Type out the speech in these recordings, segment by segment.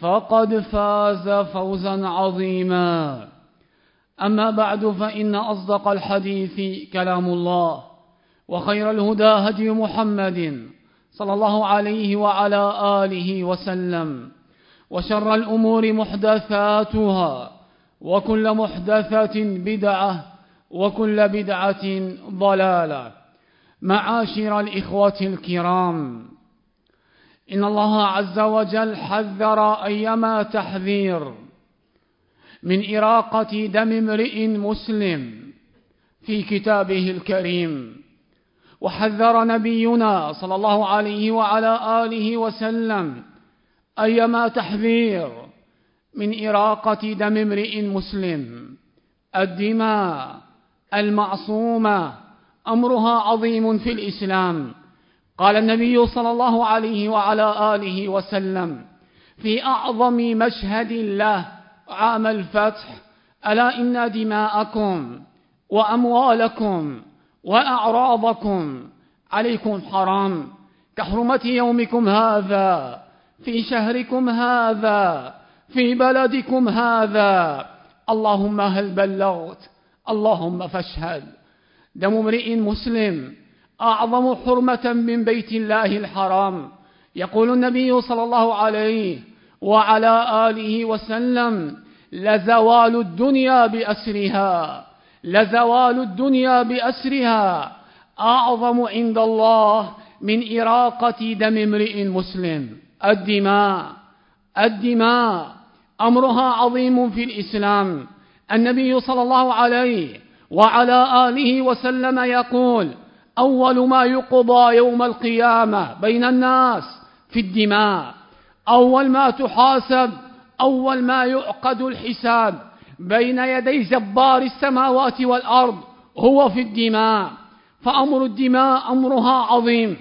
فقد فاز فوزا عظيما. أما بعد فإن أصدق الحديث كلام الله وخير الهدى هدي محمد صلى الله عليه وعلى آله وسلم وشر الأمور محدثاتها وكل محدثة بدعة وكل بدعة ضلالة. معاشر الإخوة الكرام إن الله عز وجل حذر أيما تحذير من إراقة دم امرئ مسلم في كتابه الكريم. وحذر نبينا صلى الله عليه وعلى آله وسلم أيما تحذير من إراقة دم امرئ مسلم. الدماء المعصومة أمرها عظيم في الإسلام. قال النبي صلى الله عليه وعلى آله وسلم في أعظم مشهد له عام الفتح ألا إن دماءكم وأموالكم وأعراضكم عليكم حرام كحرمة يومكم هذا في شهركم هذا في بلدكم هذا. اللهم هل بلغت اللهم فاشهد. دم امرئ مسلم أعظم حرمة من بيت الله الحرام. يقول النبي صلى الله عليه وعلى آله وسلم لزوال الدنيا بأسرها لزوال الدنيا بأسرها أعظم عند الله من إراقة دم امرئ مسلم. الدماء الدماء أمرها عظيم في الإسلام. النبي صلى الله عليه وعلى آله وسلم يقول أول ما يقضى يوم القيامة بين الناس في الدماء. أول ما تحاسب أول ما يعقد الحساب بين يدي جبار السماوات والأرض هو في الدماء. فأمر الدماء أمرها عظيم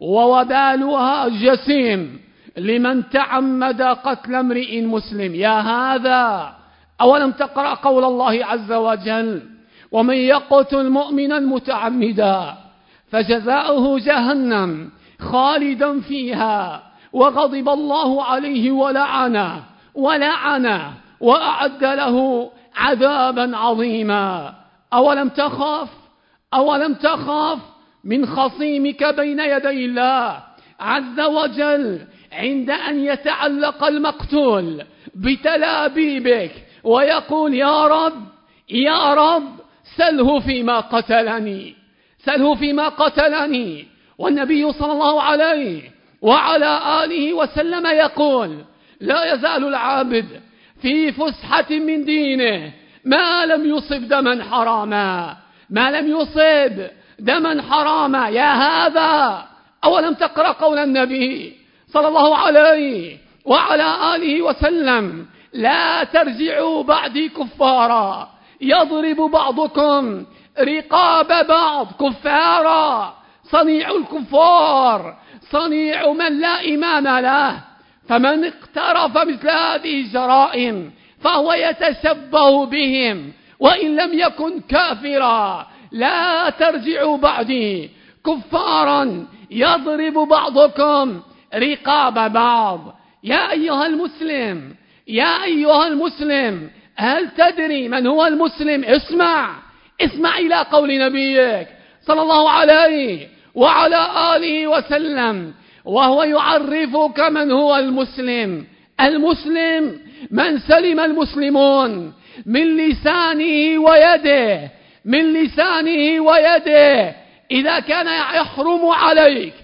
ووبالها جسيم لمن تعمد قتل امرئ مسلم. يا هذا أولم تقرأ قول الله عز وجل ومن يقتل مؤمنا متعمدا فجزاؤه جهنم خالدا فيها وغضب الله عليه ولعنه ولعنه وأعد له عذابا عظيما. أولم تخاف؟ أولم تخاف من خصيمك بين يدي الله عز وجل عند أن يتعلق المقتول بتلابيبك ويقول يا رب يا رب سله فيما قتلني. سله فيما قتلني والنبي صلى الله عليه وعلى آله وسلم يقول لا يزال العابد في فسحة من دينه ما لم يصب دما حراما ما لم يصب دما حراما يا هذا أولم تقرأ قول النبي صلى الله عليه وعلى آله وسلم لا ترجعوا بعدي كفارا يضرب بعضكم رقاب بعض كفارا صنيع الكفار صنيع من لا إمام له فمن اقترف مثل هذه الجرائم فهو يتشبه بهم وإن لم يكن كافرا لا ترجعوا بعدي كفارا يضرب بعضكم رقاب بعض. يا أيها المسلم يا أيها المسلم هل تدري من هو المسلم؟ اسمع. اسمع إلى قول نبيك صلى الله عليه وعلى آله وسلم وهو يعرفك من هو المسلم. المسلم من سلم المسلمون من لسانه ويده من لسانه ويده. إذا كان يحرم عليك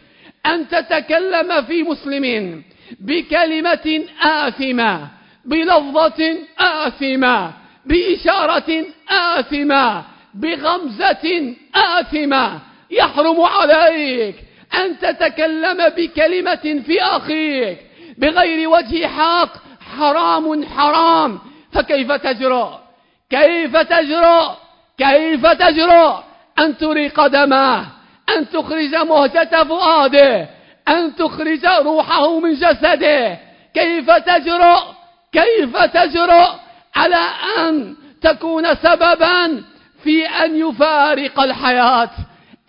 أن تتكلم في مسلم بكلمة آثمة بلفظة آثمة بإشارة آثمة. بغمزة آثمة يحرم عليك أن تتكلم بكلمة في أخيك بغير وجه حق حرام حرام. فكيف تجرؤ؟ كيف تجرؤ؟ كيف تجرؤ؟ أن تري قدمه أن تخرج مهجة فؤاده أن تخرج روحه من جسده. كيف تجرؤ؟ كيف تجرؤ على أن تكون سببا في أن يفارق الحياة.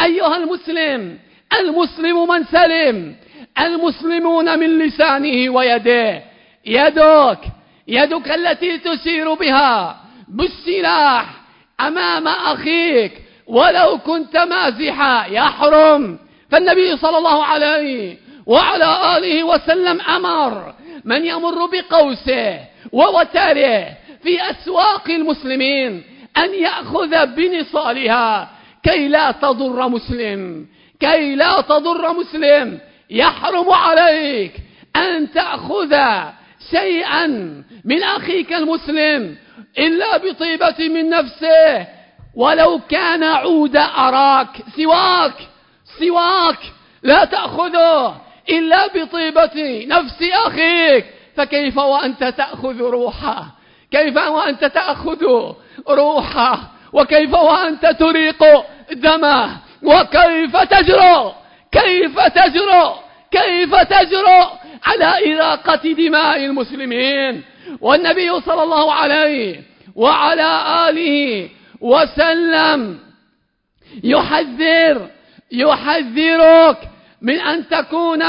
أيها المسلم المسلم من سلم المسلمون من لسانه ويده. يدك يدك التي تشير بها بالسلاح أمام أخيك ولو كنت مازحا. يحرم فالنبي صلى الله عليه وعلى آله وسلم أمر من يمر بقوسه ووتره في أسواق المسلمين أن يأخذ بنصالها كي لا تضر مسلم كي لا تضر مسلم. يحرم عليك أن تأخذ شيئا من أخيك المسلم إلا بطيبة من نفسه. ولو كان عود أراك سواك سواك لا تأخذه إلا بطيبة نفس أخيك. فكيف وأنت تأخذ روحه؟ كيف وأنت تأخذ روحه وكيف وأنت تريق دمه وكيف تجرؤ كيف تجرؤ كيف تجرؤ على إراقة دماء المسلمين. والنبي صلى الله عليه وعلى آله وسلم يحذر يحذرك من أن تكون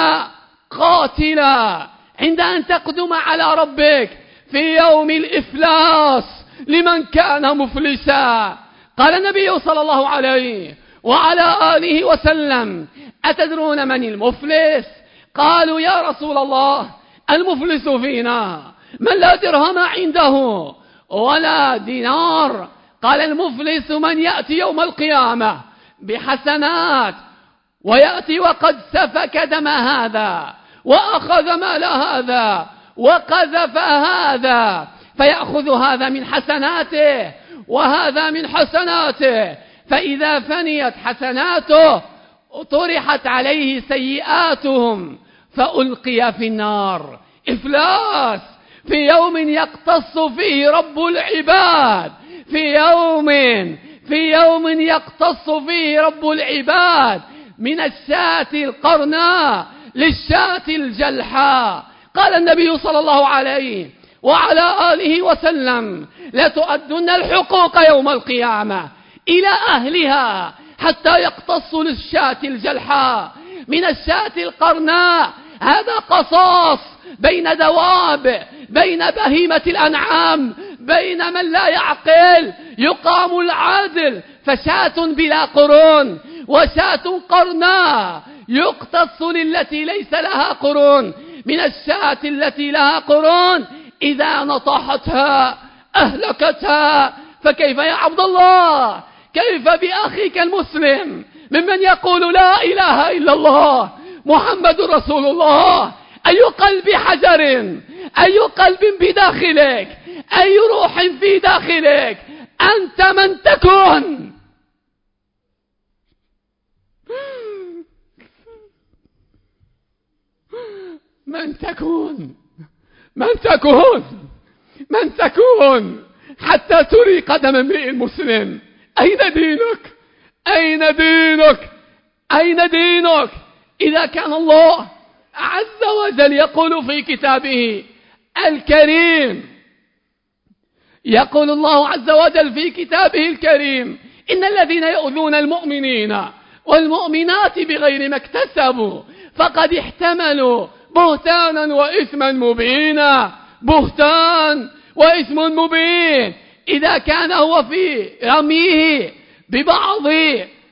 قاتلا عند أن تقدم على ربك في يوم الإفلاس. لمن كان مفلسا. قال النبي صلى الله عليه وعلى آله وسلم أتدرون من المفلس؟ قالوا يا رسول الله المفلس فينا. من لا درهم عنده؟ ولا دينار. قال المفلس من يأتي يوم القيامة بحسنات ويأتي وقد سفك دم هذا وأخذ مال هذا وقذف هذا. فيأخذ هذا من حسناته وهذا من حسناته. فإذا فنيت حسناته طرحت عليه سيئاتهم فألقي في النار. إفلاس! في يوم يقتص فيه رب العباد في يوم في يوم يقتص فيه رب العباد من الشاة القرناء للشاة الجلحاء. قال النبي صلى الله عليه وعلى آله وسلم لتؤدن الحقوق يوم القيامة إلى أهلها حتى يقتصوا للشاة الجلحاء من الشاة القرناء. هذا قصاص بين دواب بين بهيمة الأنعام بين من لا يعقل يقام العادل فشاة بلا قرون وشاة قرناء يقتص للتي ليس لها قرون. من الشاة التي لها قرون إذا نطحتها أهلكتها فكيف يا عبد الله؟ كيف بأخيك المسلم؟ ممن يقول لا إله إلا الله محمد رسول الله. أي قلب حجر؟ أي قلب بداخلك؟ أي روح في داخلك؟ أنت من تكون. من تكون. من تكون من تكون حتى تري قدم امرئ مسلم. أين دينك؟ أين دينك؟ أين دينك؟ إذا كان الله عز وجل يقول في كتابه الكريم يقول الله عز وجل في كتابه الكريم إن الذين يؤذون المؤمنين والمؤمنات بغير ما اكتسبوا فقد احتملوا بهتانا وإثما مبينا بهتان وإثم مبين. إذا كان هو في رميه ببعض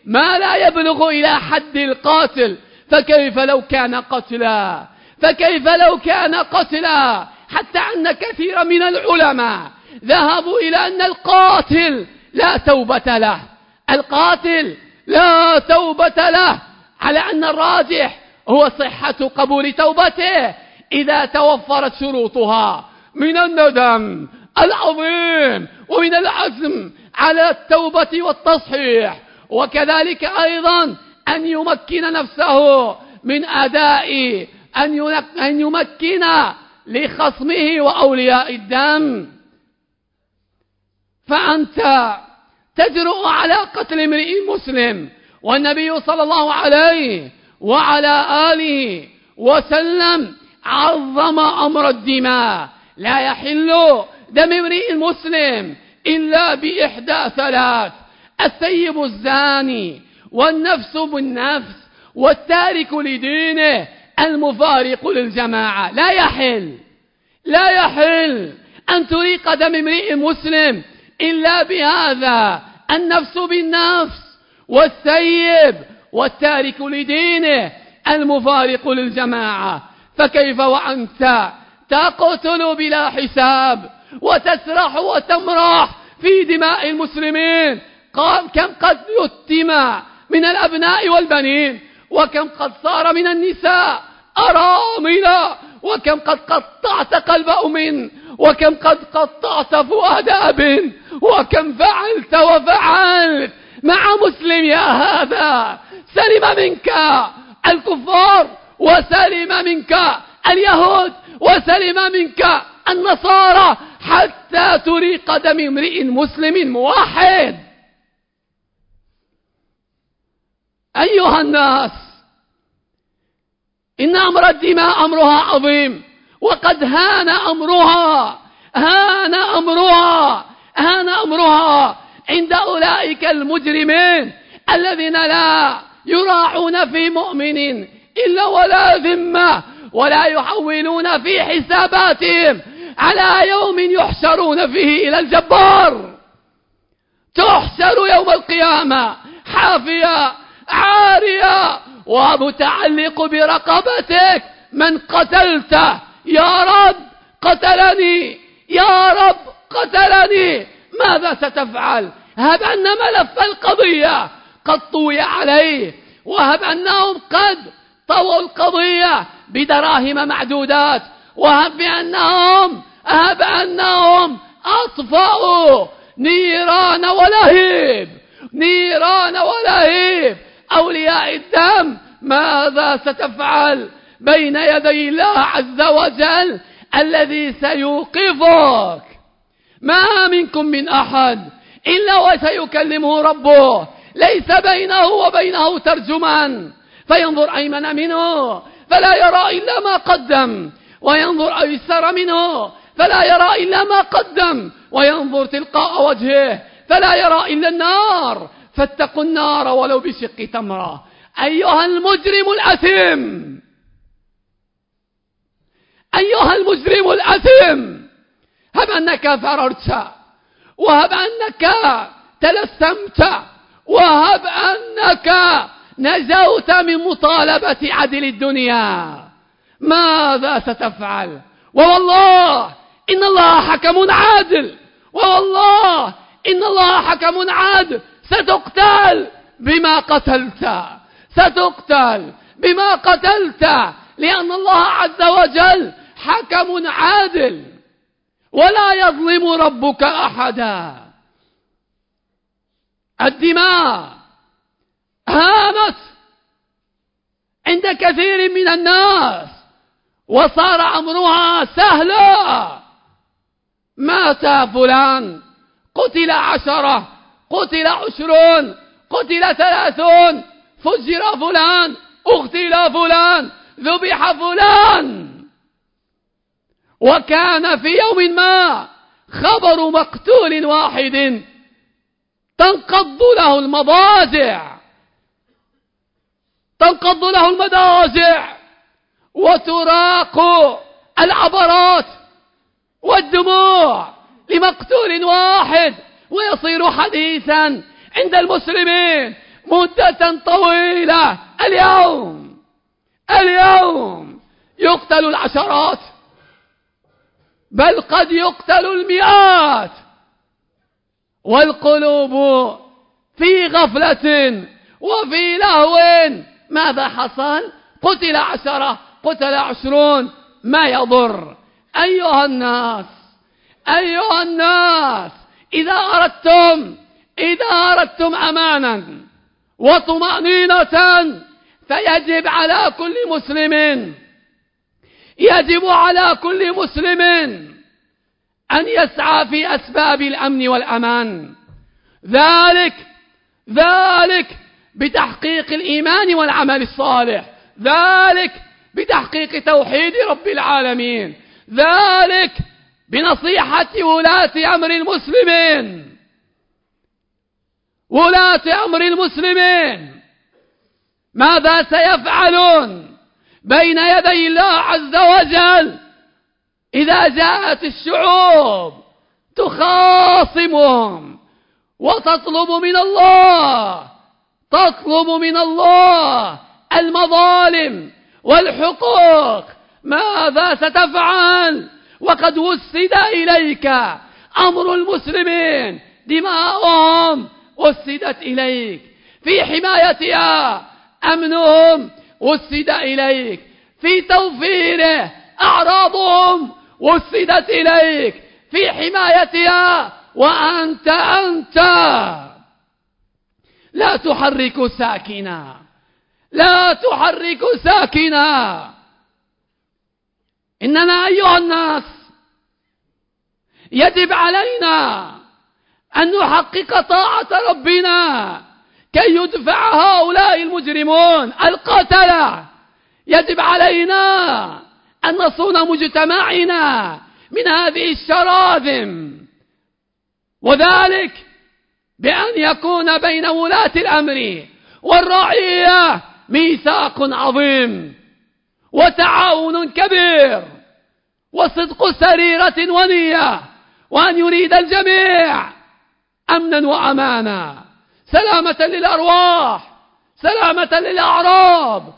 ما لا يبلغ إلى حد القاتل فكيف لو كان قتلا؟ فكيف لو كان قتلا؟ حتى أن كثيرا من العلماء ذهبوا إلى أن القاتل لا توبة له. القاتل لا توبة له. على أن الراجح هو صحة قبول توبته إذا توفرت شروطها من الندم العظيم ومن العزم على التوبة والتصحيح. وكذلك أيضا أن يمكن نفسه من أداء أن يمكن لخصمه وأولياء الدم. فأنت تجرؤ على قتل امرئ مسلم والنبي صلى الله عليه وعلى آله وسلم عظم أمر الدماء. لا يحل دم امرئ مسلم إلا بإحدى ثلاث السيب الزاني والنفس بالنفس والتارك لدينه المفارق للجماعة. لا يحل لا يحل أن تريق دم امرئ مسلم إلا بهذا النفس بالنفس والسيب والتارك لدينه المفارق للجماعة. فكيف وأنت؟ تقتل بلا حساب وتسرح وتمرح في دماء المسلمين. كم قد يتم من الأبناء والبنين وكم قد صار من النساء أراملا وكم قد قطعت قلب أم وكم قد قطعت فؤاد أب وكم فعلت وفعلت. مع مسلم يا هذا سلم منك الكفار وسلم منك اليهود وسلم منك النصارى حتى تريق دم امرئ مسلم موحد. أيها الناس إن أمر الدماء أمرها عظيم وقد هان أمرها هان أمرها هان أمرها عند أولئك المجرمين الذين لا يراعون في مؤمن إلا ولا ذمة ولا يحولون في حساباتهم على يوم يحشرون فيه إلى الجبار. تحشر يوم القيامة حافية عارية ومتعلق برقبتك من قتلته يا رب قتلني يا رب قتلني ماذا ستفعل؟ هب أن ملف القضية قد طوي عليه وهب أنهم قد طووا القضية بدراهم معدودات وهب بأنهم هب أنهم أطفأوا نيران ولهيب نيران ولهيب. أولياء الدم ماذا ستفعل بين يدي الله عز وجل الذي سيوقفك؟ ما منكم من أحد إلا وسيكلمه ربه. ليس بينه وبينه ترجمان. فينظر أيمن منه فلا يرى إلا ما قدم. وينظر أيسر منه فلا يرى إلا ما قدم. وينظر تلقاء وجهه فلا يرى إلا النار. فاتقوا النار ولو بشق تمرة. أيها المجرم الأثم أيها المجرم الأثم هب أنك فررت. وهب أنك تلثمت. وهب أنك نجوت من مطالبة عدل الدنيا. ماذا ستفعل؟ ووالله إن الله حكم عادل. ووالله إن الله حكم عادل. ستقتل بما قتلت. ستقتل بما قتلت. لأن الله عز وجل حكم عادل. ولا يظلم ربك أحدا. الدماء. هامت عند كثير من الناس وصار أمرها سهلا مات فلان قتل عشرة قتل عشرون قتل ثلاثون فجر فلان اغتل فلان ذبح فلان. وكان في يوم ما خبر مقتول واحد تنقض له المضاجع. تنقض له المضاجع وتراق العبرات والدموع لمقتول واحد. ويصير حديثا عند المسلمين مدة طويلة. اليوم اليوم يقتل العشرات. بل قد يقتل المئات. والقلوب في غفلة وفي لهو. ماذا حصل؟ قتل عشرة قتل عشرون. ما يضر؟ أيها الناس أيها الناس إذا أردتم إذا أردتم أمانا وطمأنينة فيجب على كل مسلم يجب على كل مسلم أن يسعى في أسباب الأمن والأمان. ذلك ذلك بتحقيق الإيمان والعمل الصالح. ذلك بتحقيق توحيد رب العالمين. ذلك بنصيحة ولاة أمر المسلمين. ولاة أمر المسلمين. ماذا سيفعلون بين يدي الله عز وجل إذا جاءت الشعوب تخاصمهم وتطلب من الله تطلب من الله المظالم والحقوق. ماذا ستفعل؟ وقد وسد إليك أمر المسلمين. دماؤهم وسدت إليك. في حمايتها أمنهم وسد إليك. في توفيره أعراضهم وسدت إليك في حمايتها وأنت أنت. لا تحرك ساكنا. لا تحرك ساكنا. إننا أيها الناس يجب علينا أن نحقق طاعة ربنا كي يدفع هؤلاء المجرمون القتلة. يجب علينا أن نصون مجتمعنا من هذه الشراذم وذلك بأن يكون بين ولاة الأمر والرعية ميثاق عظيم وتعاون كبير وصدق سريرة ونية وأن يريد الجميع أمنا وأمانا. سلامة للأرواح سلامة للأعراض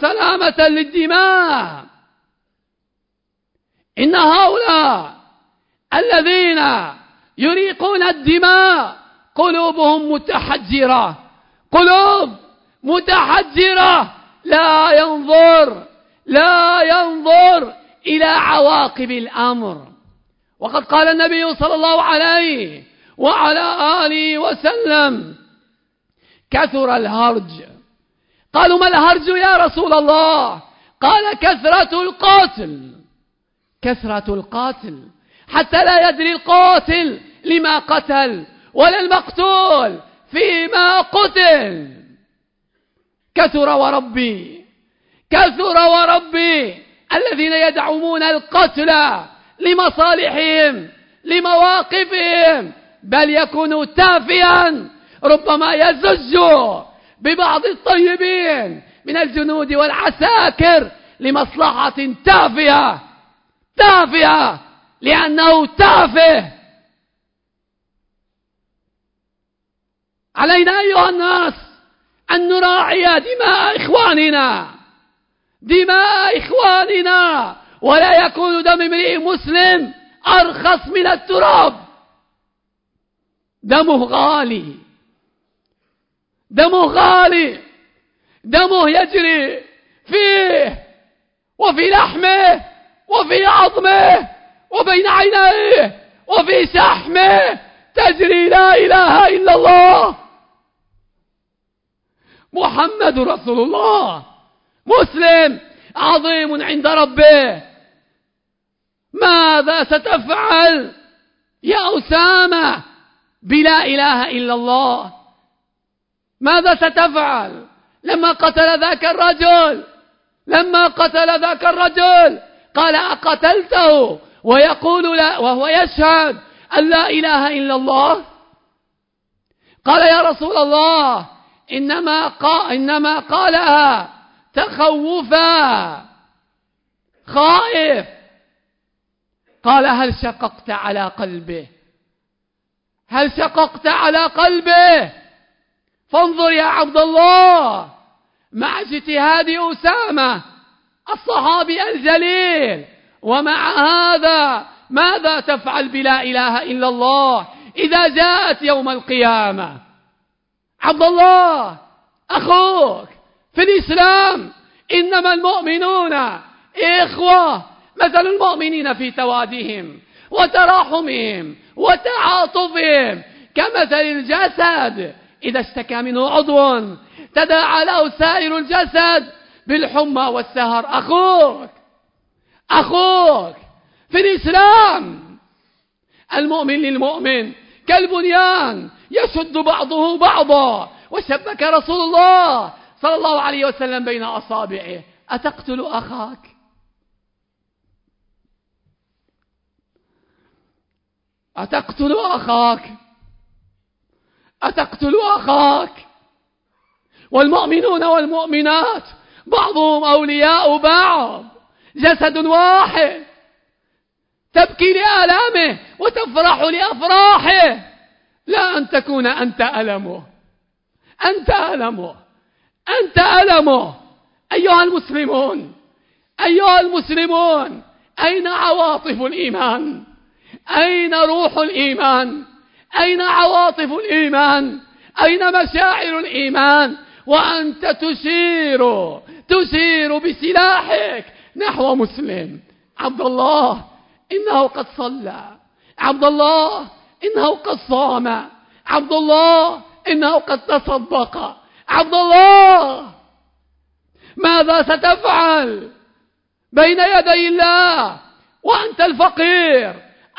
سلامة للدماء. إن هؤلاء الذين يريقون الدماء قلوبهم متحجرة قلوب متحجرة. لا ينظر لا ينظر إلى عواقب الأمر. وقد قال النبي صلى الله عليه وعلى آله وسلم كثر الهرج. قالوا ما الهرج يا رسول الله؟ قال كثرة القاتل كثرة القاتل حتى لا يدري القاتل لما قتل ولا المقتول فيما قتل. كثر وربي كثر وربي الذين يدعمون القتل لمصالحهم لمواقفهم بل يكون تافها ربما يزج ببعض الطيبين من الجنود والعساكر لمصلحة تافهة. تافهة لأنه تافه. علينا أيها الناس أن نراعي دماء إخواننا. دماء إخواننا. ولا يكون دم امرئ مسلم أرخص من التراب. دمه غالي. دمه غالي. دمه يجري فيه وفي لحمه. وفي عظمه وبين عينيه وفي شحمه تجري لا إله إلا الله. محمد رسول الله. مسلم عظيم عند ربه. ماذا ستفعل يا أسامة بلا إله إلا الله؟ ماذا ستفعل لما قتل ذاك الرجل؟ لما قتل ذاك الرجل؟ قال أقتلته ويقول لا وهو يشهد أن لا إله إلا الله. قال يا رسول الله إنما قال إنما قالها تخوفا. خائف. قال هل شققت على قلبه؟ هل شققت على قلبه؟ فانظر يا عبد الله مع اجتهاد أسامة الصحابي الجليل. ومع هذا ماذا تفعل بلا إله إلا الله؟ إذا جاءت يوم القيامة. عبد الله أخوك في الإسلام إنما المؤمنون إخوة مثل المؤمنين في توادهم وتراحمهم وتعاطفهم كمثل الجسد. إذا اشتكى منه عضو تداعى له سائر الجسد بالحمى والسهر. أخوك أخوك في الإسلام. المؤمن للمؤمن كالبنيان يشد بعضه بعضا. وشبك رسول الله صلى الله عليه وسلم بين أصابعه. أتقتل أخاك؟ أتقتل أخاك؟ أتقتل أخاك؟ والمؤمنون والمؤمنات بعضهم أولياء بعض. جسد واحد. تبكي لآلامه وتفرح لأفراحه. لا أن تكون أنت ألمه. أنت ألمه. أنت ألمه. أيها المسلمون. أيها المسلمون. أين عواطف الإيمان؟ أين روح الإيمان؟ أين عواطف الإيمان؟ أين مشاعر الإيمان؟ وأنت تشير تشير بسلاحك نحو مسلم. عبد الله إنه قد صلى. عبد الله إنه قد صام. عبد الله إنه قد تصدق. عبد الله ماذا ستفعل بين يدي الله وأنت الفقير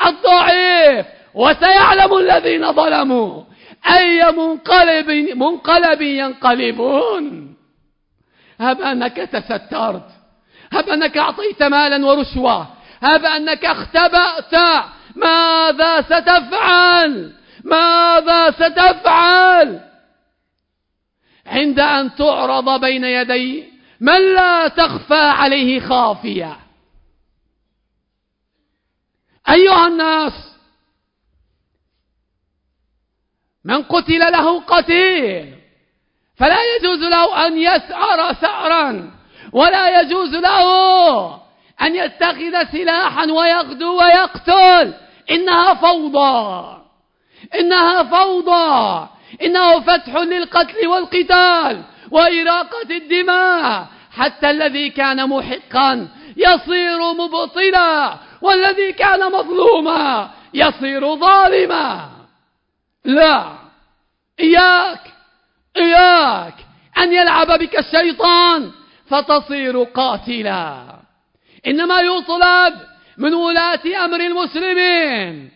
الضعيف؟ وسيعلم الذين ظلموا أي منقلب منقلب ينقلبون. هب أنك تسترت هب أنك أعطيت مالا ورشوة. هب أنك اختبأت. ماذا ستفعل؟ ماذا ستفعل؟ عند أن تعرض بين يدي من لا تخفى عليه خافية. أيها الناس من قتل له قتيل. فلا يجوز له أن يسعر سعرا ولا يجوز له أن يتخذ سلاحا ويغدو ويقتل. إنها فوضى. إنها فوضى. إنه فتح للقتل والقتال وإراقة الدماء. حتى الذي كان محقا يصير مبطلا والذي كان مظلوما يصير ظالما. لا. إياك. إياك أن يلعب بك الشيطان فتصير قاتلا. إنما يطلب من ولاة أمر المسلمين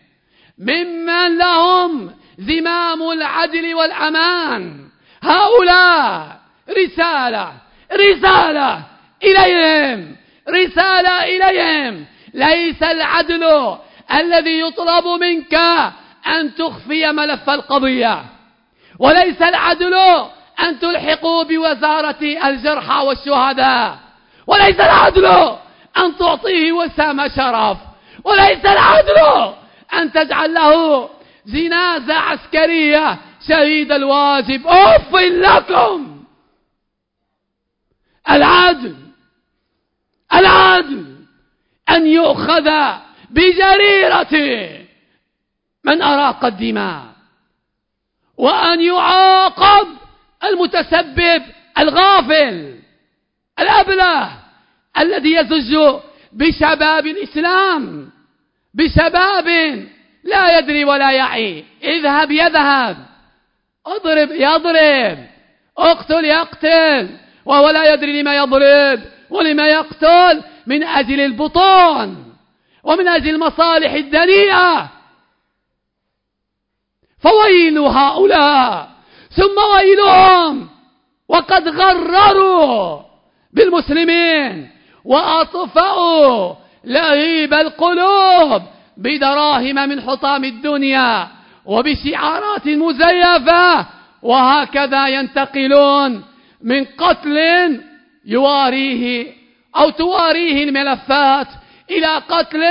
ممن لهم زمام العدل والأمان. هؤلاء رسالة رسالة إليهم رسالة إليهم. ليس العدل الذي يطلب منك أن تخفي ملف القضية. وليس العدل أن تلحقوا بوزارة الجرحى والشهداء. وليس العدل أن تعطيه وسام شرف. وليس العدل أن تجعل له جنازة عسكرية شهيد الواجب. أف لكم! العدل العدل أن يؤخذ بجريرة من أراق الدماء. وأن يعاقب المتسبب الغافل الأبلة الذي يزج بشباب الإسلام بشباب لا يدري ولا يعي. اذهب يذهب. اضرب يضرب. اقتل يقتل. وهو لا يدري لما يضرب ولما يقتل من أجل البطون ومن أجل المصالح الدنيئة فويل هؤلاء ثم ويلهم. وقد غرروا بالمسلمين وأطفأوا لهيب القلوب بدراهم من حطام الدنيا وبشعارات مزيفة وهكذا ينتقلون من قتل يواريه أو تواريه الملفات إلى قتل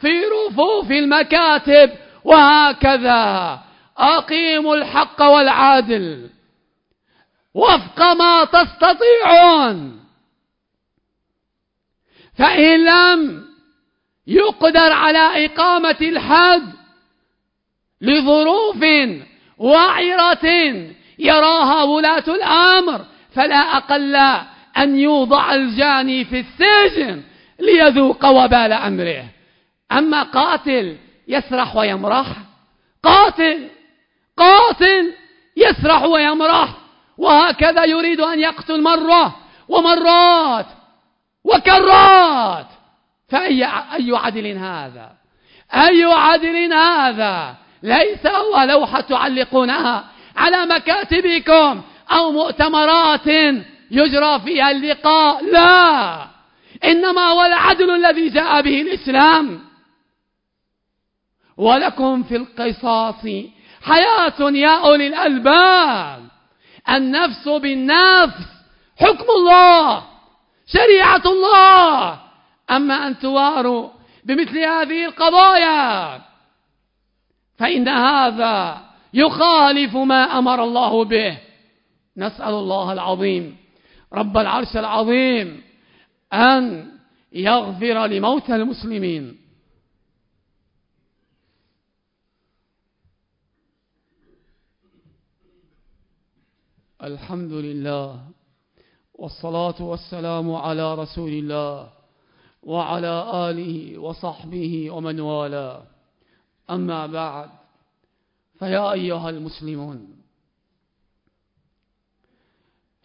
في رفوف المكاتب وهكذا. أقيموا الحق والعدل وفق ما تستطيعون. فإن لم يقدر على إقامة الحد لظروف وعرة يراها ولاة الأمر فلا أقل أن يوضع الجاني في السجن ليذوق وبال أمره. أما قاتل يسرح ويمرح. قاتل قاتل يسرح ويمرح وهكذا يريد أن يقتل مرة ومرات وكرات. فأي أي عدل هذا؟ أي عدل هذا؟ ليس هو لوحة تعلقونها على مكاتبكم أو مؤتمرات يجرى فيها اللقاء لا. إنما هو العدل الذي جاء به الإسلام. ولكم في القصاص حياة يا أولي الألباب. النفس بالنفس. حكم الله. شريعة الله. أما أن تواروا بمثل هذه القضايا فإن هذا يخالف ما أمر الله به. نسأل الله العظيم رب العرش العظيم أن يغفر لموتى المسلمين. الحمد لله والصلاة والسلام على رسول الله وعلى آله وصحبه ومن والاه. أما بعد فيا أيها المسلمون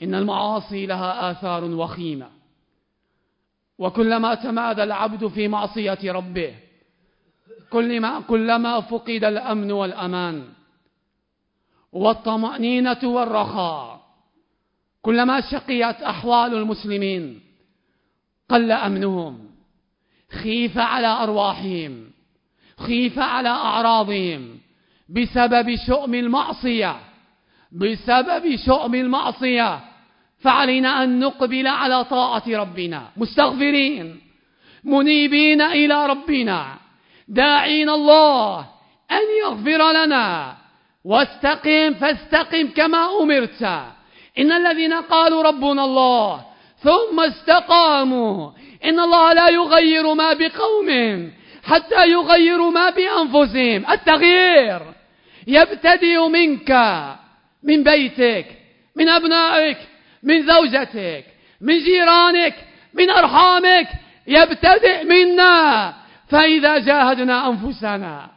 إن المعاصي لها آثار وخيمة وكلما تمادى العبد في معصية ربه كلما, كلما فقد الأمن والأمان والطمأنينة والرخاء. كلما شقيت أحوال المسلمين قل أمنهم خيف على أرواحهم خيف على أعراضهم بسبب شؤم المعصية بسبب شؤم المعصية. فعلينا أن نقبل على طاعة ربنا. مستغفرين منيبين إلى ربنا. داعين الله أن يغفر لنا. واستقم فاستقم كما أمرت. إن الذين قالوا ربنا الله ثم استقاموا. إن الله لا يغير ما بقوم حتى يغيروا ما بأنفسهم. التغيير يبتدئ منك من بيتك من أبنائك من زوجتك من جيرانك من أرحامك. يبتدئ منا. فإذا جاهدنا أنفسنا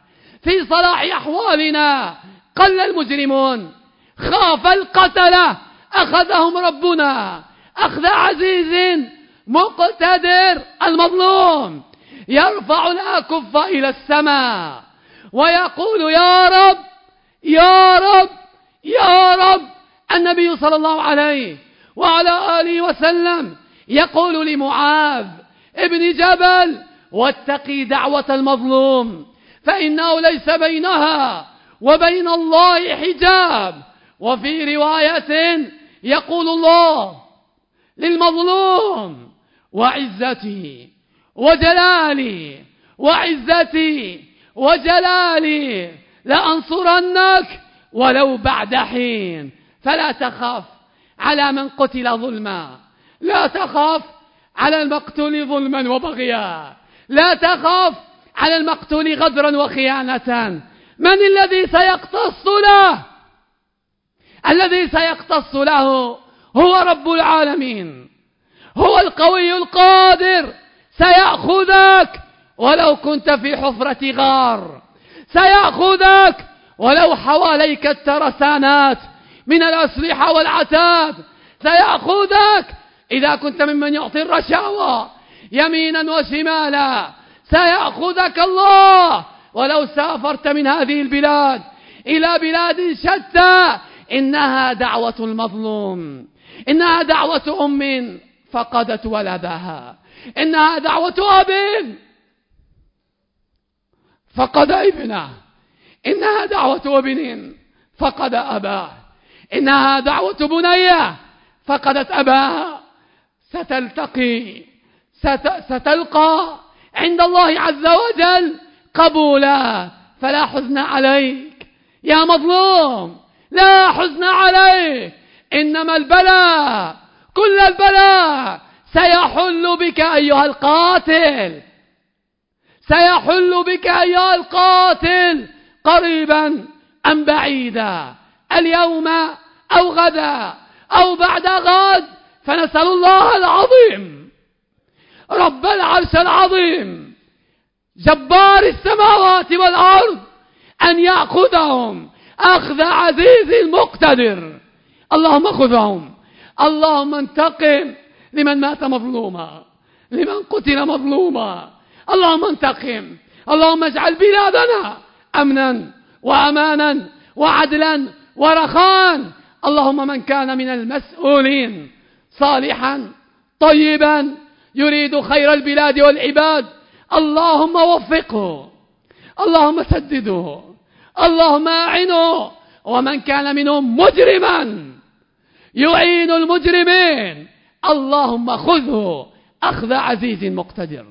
في صلاح أحوالنا قل المجرمون خاف القتلة أخذهم ربنا. أخذ عزيز مقتدر المظلوم يرفع الأكف إلى السماء. ويقول يا رب يا رب يا رب النبي صلى الله عليه وعلى آله وسلم يقول لمعاذ ابن جبل واتقي دعوة المظلوم فإنه ليس بينها وبين الله حجاب. وفي رواية يقول الله للمظلوم وعزتي وجلالي وعزتي وجلالي لأنصرنك ولو بعد حين. فلا تخاف على من قتل ظلما. لا تخاف على المقتول ظلما وبغيا. لا تخاف على المقتول غدرا وخيانة. من الذي سيقتص له؟ الذي سيقتص له هو رب العالمين. هو القوي القادر. سيأخذك ولو كنت في حفرة غار. سيأخذك ولو حواليك الترسانات من الأسلحة والعتاد. سيأخذك إذا كنت ممن يعطي الرشاوى يمينا وشمالا. سيأخذك الله ولو سافرت من هذه البلاد إلى بلاد شتى إنها دعوة المظلوم إنها دعوة أم فقدت ولدها إنها دعوة أب فقد ابنه إنها دعوة ابن فقد أباه إنها دعوة بنية فقدت أباها ستلتقي ستلقى عند الله عز وجل قبولا فلا حزن عليك. يا مظلوم لا حزن عليك. إنما البلاء كل البلاء سيحل بك أيها القاتل. سيحل بك أيها القاتل قريبا أم بعيدا. اليوم أو غدا أو بعد غد فنسأل الله العظيم رب العرش العظيم جبار السماوات والأرض أن يأخذهم. أخذ عزيز مقتدر اللهم خذهم اللهم انتقم لمن مات مظلوما لمن قتل مظلوما. اللهم انتقم. اللهم اجعل بلادنا أمنا وأمانا وعدلا ورخاء. اللهم من كان من المسؤولين صالحا طيبا يريد خير البلاد والعباد. اللهم وفقه. اللهم سدده. اللهم أعنه. ومن كان منهم مجرما يعين المجرمين. اللهم خذه. أخذ عزيز مقتدر.